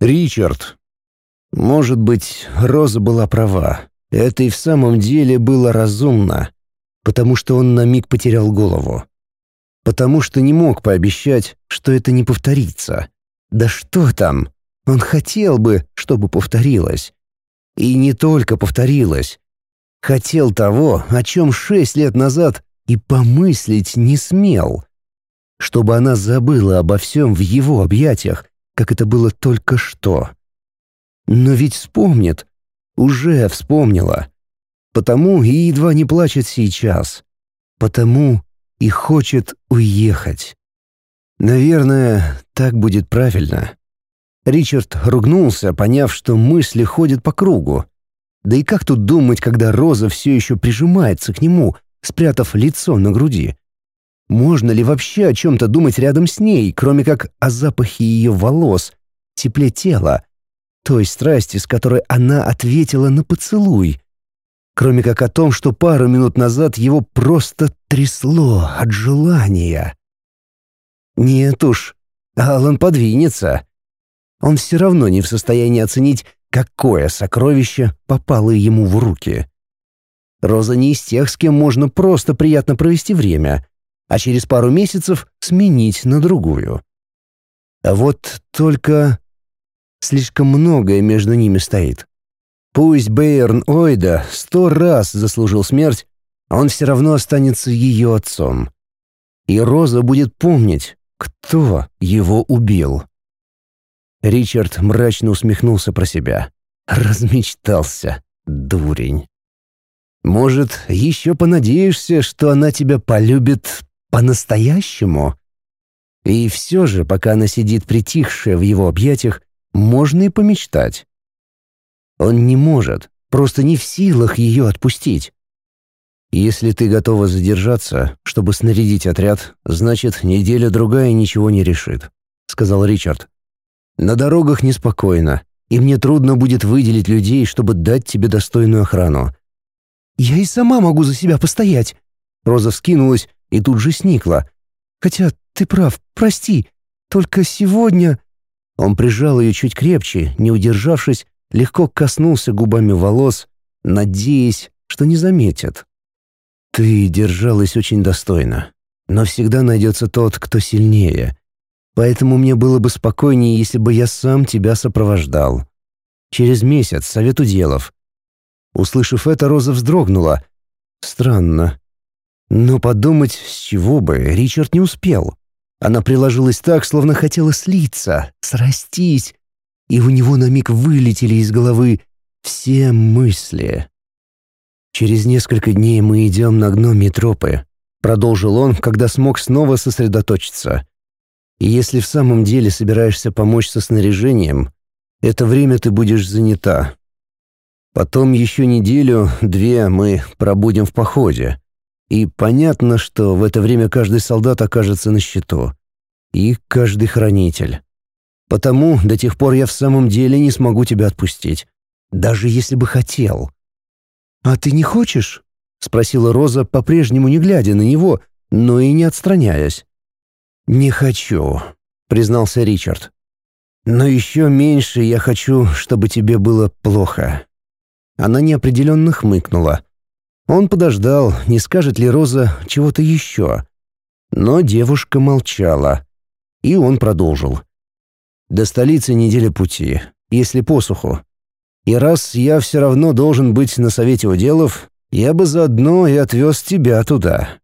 Ричард. Может быть, Роза была права. Это и в самом деле было разумно, потому что он на миг потерял голову. Потому что не мог пообещать, что это не повторится. Да что там? Он хотел бы, чтобы повторилось. И не только повторилось. Хотел того, о чем шесть лет назад и помыслить не смел. Чтобы она забыла обо всем в его объятиях, как это было только что. Но ведь вспомнит. Уже вспомнила. Потому и едва не плачет сейчас. Потому и хочет уехать. Наверное, так будет правильно. Ричард ругнулся, поняв, что мысли ходят по кругу. Да и как тут думать, когда Роза все еще прижимается к нему, спрятав лицо на груди? Можно ли вообще о чем-то думать рядом с ней, кроме как о запахе ее волос, тепле тела, той страсти, с которой она ответила на поцелуй? Кроме как о том, что пару минут назад его просто трясло от желания. Нет уж, Алан подвинется. Он все равно не в состоянии оценить, какое сокровище попало ему в руки. Роза не из тех, с кем можно просто приятно провести время, а через пару месяцев сменить на другую. А вот только слишком многое между ними стоит. Пусть Бейерн Ойда сто раз заслужил смерть, он все равно останется ее отцом. И Роза будет помнить, кто его убил. Ричард мрачно усмехнулся про себя. Размечтался, дурень. Может, еще понадеешься, что она тебя полюбит по-настоящему? И все же, пока она сидит притихшая в его объятиях, можно и помечтать. Он не может, просто не в силах ее отпустить. Если ты готова задержаться, чтобы снарядить отряд, значит, неделя-другая ничего не решит», — сказал Ричард. «На дорогах неспокойно, и мне трудно будет выделить людей, чтобы дать тебе достойную охрану». «Я и сама могу за себя постоять», — Роза вскинулась и тут же сникла. «Хотя ты прав, прости, только сегодня...» Он прижал ее чуть крепче, не удержавшись, легко коснулся губами волос, надеясь, что не заметит. «Ты держалась очень достойно, но всегда найдется тот, кто сильнее. Поэтому мне было бы спокойнее, если бы я сам тебя сопровождал. Через месяц, совет уделов». Услышав это, Роза вздрогнула. «Странно. Но подумать, с чего бы, Ричард не успел. Она приложилась так, словно хотела слиться, срастись, и у него на миг вылетели из головы все мысли. «Через несколько дней мы идем на дно метропы», — продолжил он, когда смог снова сосредоточиться. «И если в самом деле собираешься помочь со снаряжением, это время ты будешь занята. Потом еще неделю-две мы пробудем в походе. И понятно, что в это время каждый солдат окажется на счету. И каждый хранитель. Потому до тех пор я в самом деле не смогу тебя отпустить. Даже если бы хотел. «А ты не хочешь?» — спросила Роза, по-прежнему не глядя на него, но и не отстраняясь. «Не хочу», — признался Ричард. «Но еще меньше я хочу, чтобы тебе было плохо». Она неопределенно хмыкнула. Он подождал, не скажет ли Роза чего-то еще. Но девушка молчала. И он продолжил. «До столицы неделя пути, если посуху. И раз я все равно должен быть на совете уделов, я бы заодно и отвез тебя туда.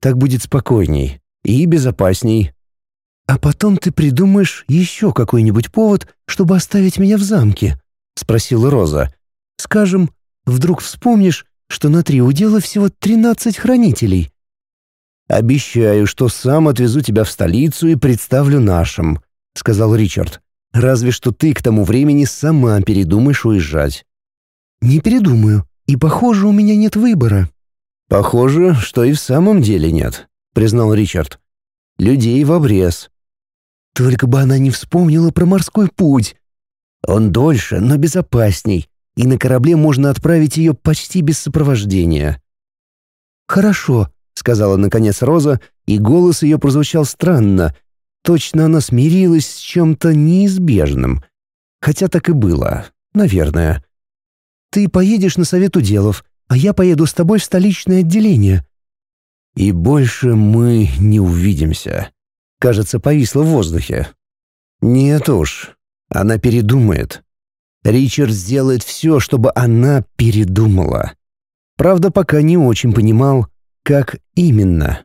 Так будет спокойней и безопасней. А потом ты придумаешь еще какой-нибудь повод, чтобы оставить меня в замке?» — спросила Роза. «Скажем, вдруг вспомнишь, что на три удела всего тринадцать хранителей?» «Обещаю, что сам отвезу тебя в столицу и представлю нашим», — сказал Ричард. Разве что ты к тому времени сама передумаешь уезжать». «Не передумаю, и, похоже, у меня нет выбора». «Похоже, что и в самом деле нет», — признал Ричард. «Людей в обрез». «Только бы она не вспомнила про морской путь». «Он дольше, но безопасней, и на корабле можно отправить ее почти без сопровождения». «Хорошо», — сказала наконец Роза, и голос ее прозвучал странно, Точно она смирилась с чем-то неизбежным. Хотя так и было, наверное. «Ты поедешь на совет уделов, а я поеду с тобой в столичное отделение». И больше мы не увидимся. Кажется, повисло в воздухе. Нет уж, она передумает. Ричард сделает все, чтобы она передумала. Правда, пока не очень понимал, как именно.